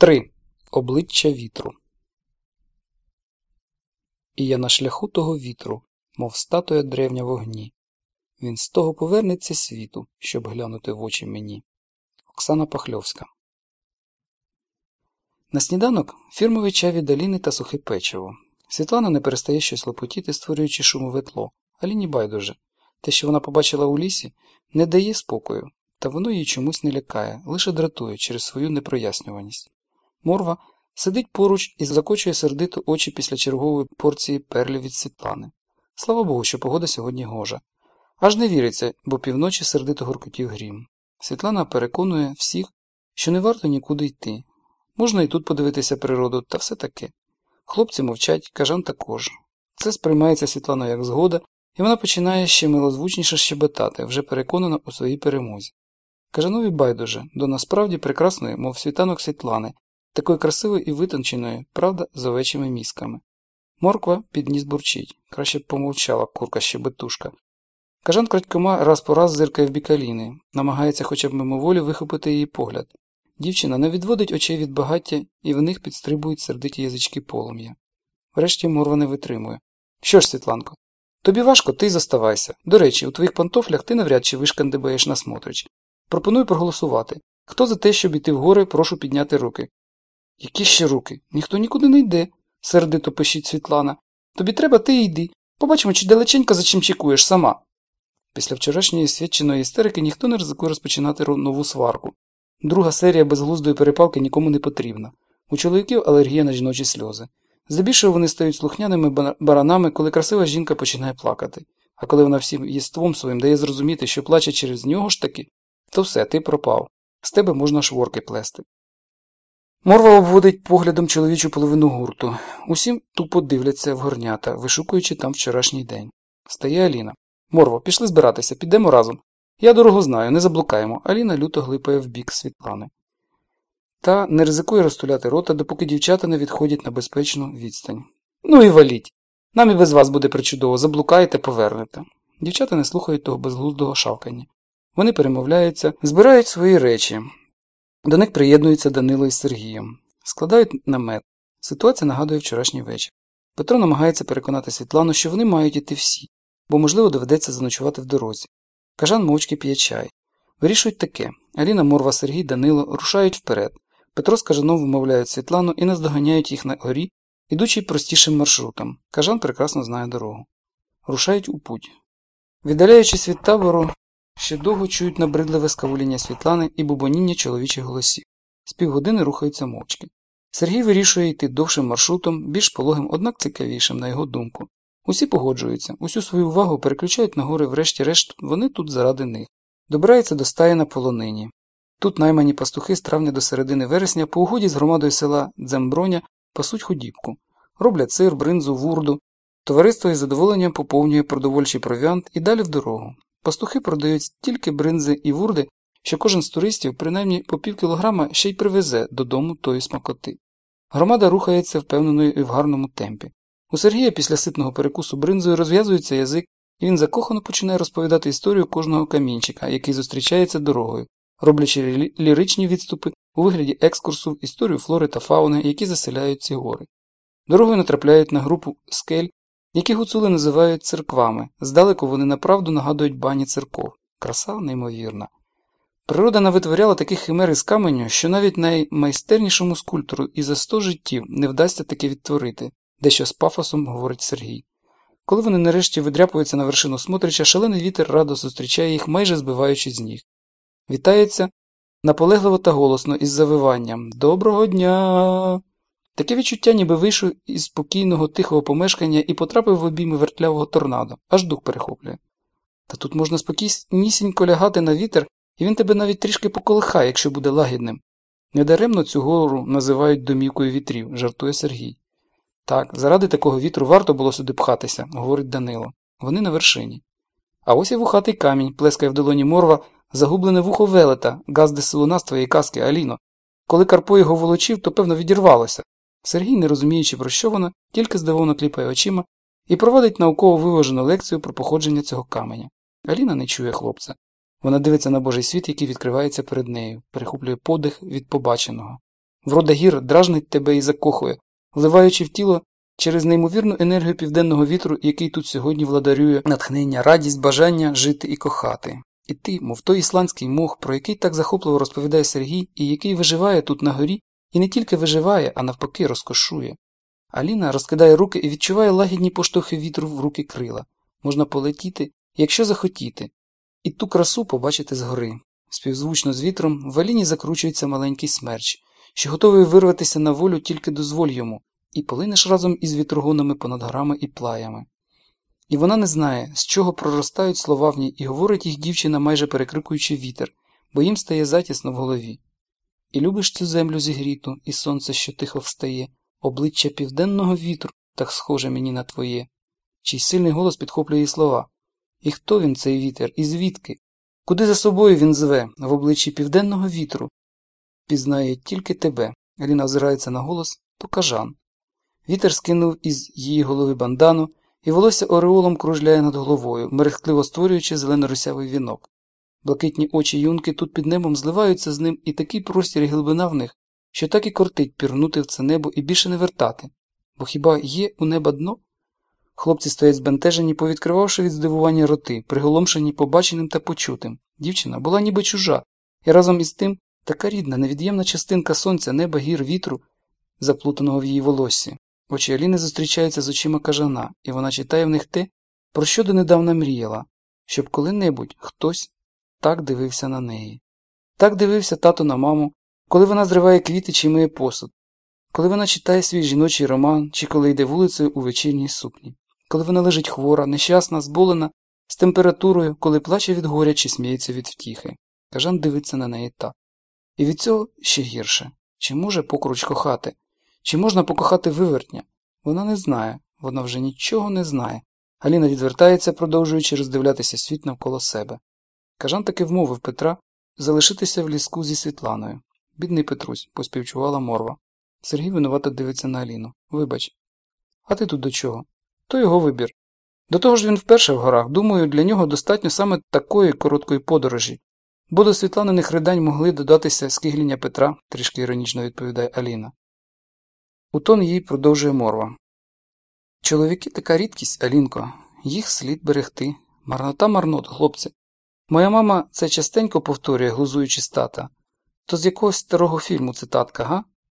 3. Обличчя вітру. І я на шляху того вітру, мов статуя древня в огні. Він з того повернеться світу, щоб глянути в очі мені. Оксана Пахльовська. На сніданок фірмовий чай від Аліни та сухе печиво. Світлана не перестає щось лопотіти, створюючи шумове тло. Аліні байдуже. Те, що вона побачила у лісі, не дає спокою, та воно її чомусь не лякає, лише дратує через свою непрояснюваність. Морва сидить поруч і закочує сердито очі після чергової порції перлів від Світлани. Слава Богу, що погода сьогодні гожа. Аж не віриться, бо півночі сердито гуркотів грім. Світлана переконує всіх, що не варто нікуди йти. Можна і тут подивитися природу, та все таке. Хлопці мовчать, кажан також. Це сприймається Світланою як згода, і вона починає ще милозвучніше щебетати, вже переконана у своїй перемозі. Кажанові байдуже, до насправді прекрасної, мов світанок Світлани, такої красивої і витонченої, правда, з овечими мізками. Морква під ніс бурчить, краще б помовчала курка щебетушка. Кажан крадькома раз по раз зиркає в бік Аліни, намагається хоча б мимоволі вихопити її погляд. Дівчина не відводить очей від багаття, і в них підстрибують сердиті язички полум'я. Врешті морва не витримує. Що ж, Світланко, тобі важко, ти заставайся. До речі, у твоїх пантофлях ти навряд чи вишкандибаєш на смотрич. Пропоную проголосувати. Хто за те, щоб іти в гори, прошу підняти руки. Які ще руки? Ніхто нікуди не йде, сердито пишіть Світлана. Тобі треба, ти йди. Побачимо, чи далеченько за чим чекуєш сама. Після вчорашньої свідченої істерики ніхто не ризикує розпочинати нову сварку. Друга серія безглуздої перепалки нікому не потрібна. У чоловіків алергія на жіночі сльози. Здебільшого вони стають слухняними баранами, коли красива жінка починає плакати. А коли вона всім єством своїм дає зрозуміти, що плаче через нього ж таки, то все, ти пропав. З тебе можна шворки плести. Морва обводить поглядом чоловічу половину гурту. Усім тупо дивляться в горнята, вишукуючи там вчорашній день. Стає Аліна. Морво, пішли збиратися, підемо разом. Я дорогу знаю, не заблукаємо. Аліна люто глипає в бік Світлани. Та не ризикує розтуляти рота, допоки дівчата не відходять на безпечну відстань. Ну і валіть. Нам і без вас буде причудово, заблукаєте, повернете. Дівчата не слухають того безглуздого шавкання. Вони перемовляються, збирають свої речі. До них приєднуються Данило із Сергієм. Складають намет. Ситуація нагадує вчорашній вечір. Петро намагається переконати Світлану, що вони мають іти всі, бо, можливо, доведеться заночувати в дорозі. Кажан мовчки п'є чай. Вирішують таке Аліна, Морва, Сергій, Данило рушають вперед. Петро з Кажаном вимовляють Світлану і наздоганяють їх на горі, ідучи простішим маршрутом. Кажан прекрасно знає дорогу. Рушають у путь. Віддаляючись від табору, ще довго чують набридливе скавуління Світлани і бубоніння чоловічих голосів. З півгодини рухаються мовчки. Сергій вирішує йти довшим маршрутом, більш пологим, однак цікавішим, на його думку. Усі погоджуються, усю свою увагу переключають на гори, врешті-решт, вони тут заради них. Добирається до стаї на полонині. Тут наймані пастухи з травня до середини вересня по угоді з громадою села Дземброня пасуть худібку, роблять сир, бринзу, вурду. Товариство із задоволенням поповнює продовольчий провіант і далі в дорогу. Пастухи продають стільки бринзи і вурди, що кожен з туристів, принаймні по пів кілограма, ще й привезе додому тої смакоти. Громада рухається впевненою і в гарному темпі. У Сергія після ситного перекусу бринзою розв'язується язик, і він закохано починає розповідати історію кожного камінчика, який зустрічається дорогою, роблячи ліричні відступи у вигляді екскурсу в історію флори та фауни, які заселяють ці гори. Дорогою натрапляють на групу скель, які гуцули називають церквами. Здалеку вони направду нагадують бані церков. Краса неймовірна. Природа навитворяла таких химер із каменю, що навіть наймайстернішому скульптору і за сто життів не вдасться таке відтворити, дещо з пафосом говорить Сергій. Коли вони нарешті видряпуються на вершину смотрича, шалений вітер радо зустрічає їх, майже збиваючи з ніг. Вітається наполегливо та голосно із завиванням Доброго дня. Таке відчуття, ніби вийшов із спокійного тихого помешкання і потрапив в обійми вертлявого торнадо, аж дух перехоплює. Та тут можна спокійнісінько лягати на вітер, і він тебе навіть трішки поколихає, якщо буде лагідним. Недаремно цю гору називають домівкою вітрів, жартує Сергій. Так, заради такого вітру варто було сюди пхатися, говорить Данило. Вони на вершині. А ось і вухатий камінь, плескає в долоні морва, загублене вухо велета, газди силуна з твоєї казки, Аліно. Коли Карпо його волочив, то певно відірвалося. Сергій, не розуміючи, про що вона, тільки здивовано кліпає очима і проводить науково виважену лекцію про походження цього каменя. Аліна не чує хлопця. Вона дивиться на Божий світ, який відкривається перед нею, перехоплює подих від побаченого. Врода гір дражнить тебе і закохує, вливаючи в тіло через неймовірну енергію південного вітру, який тут сьогодні владарює натхнення, радість, бажання жити і кохати. І ти, мов той ісландський мох, про який так захопливо розповідає Сергій, і який виживає тут на горі, і не тільки виживає, а навпаки розкошує. Аліна розкидає руки і відчуває лагідні поштовхи вітру в руки крила. Можна полетіти, якщо захотіти, і ту красу побачити згори. Співзвучно з вітром в Аліні закручується маленький смерч, що готовий вирватися на волю тільки дозволь йому, і полинеш разом із вітрогонами понад горами і плаями. І вона не знає, з чого проростають слова в ній, і говорить їх дівчина, майже перекрикуючи вітер, бо їм стає затісно в голові. І любиш цю землю зігріту, і сонце, що тихо встає, обличчя південного вітру, так схоже мені на твоє. Чий сильний голос підхоплює слова. І хто він, цей вітер, і звідки? Куди за собою він зве, в обличчі південного вітру? Пізнає тільки тебе. Аліна озирається на голос, то кажан. Вітер скинув із її голови бандану, і волосся ореолом кружляє над головою, мерехтливо створюючи зелено-русявий вінок. Блакитні очі юнки тут під небом зливаються з ним і такий простір і глибина в них, що так і кортить пірнути в це небо і більше не вертати. Бо хіба є у неба дно? Хлопці стоять збентежені, повідкривавши від здивування роти, приголомшені побаченим та почутим. Дівчина була ніби чужа, і разом із тим така рідна, невід'ємна частинка сонця, неба, гір, вітру, заплутаного в її волоссі. Очі Аліни зустрічаються з очима кажана, і вона читає в них те, про що донедавна мріяла, щоб коли-небудь хтось так дивився на неї. Так дивився тато на маму, коли вона зриває квіти чи миє посуд, коли вона читає свій жіночий роман, чи коли йде вулицею у вечірній сукні, коли вона лежить хвора, нещасна, зболена, з температурою, коли плаче від горя чи сміється від втіхи. Кажан дивиться на неї так. І від цього ще гірше чи може покруч кохати? Чи можна покохати вивертня? Вона не знає, вона вже нічого не знає. Аліна відвертається, продовжуючи роздивлятися світ навколо себе. Кажан таки вмовив Петра залишитися в ліску зі Світланою. Бідний Петрусь, поспівчувала морва. Сергій винувато дивиться на Аліну. Вибач. А ти тут до чого? То його вибір. До того ж він вперше в горах. Думаю, для нього достатньо саме такої короткої подорожі. Бо до Світланиних ридань могли додатися скигління Петра, трішки іронічно відповідає Аліна. У тон їй продовжує морва. Чоловіки така рідкість, Алінко, їх слід берегти. Марнота марнот, хлопці. Моя мама це частенько повторює, глузуючи з тата. То з якогось старого фільму цитатка, га?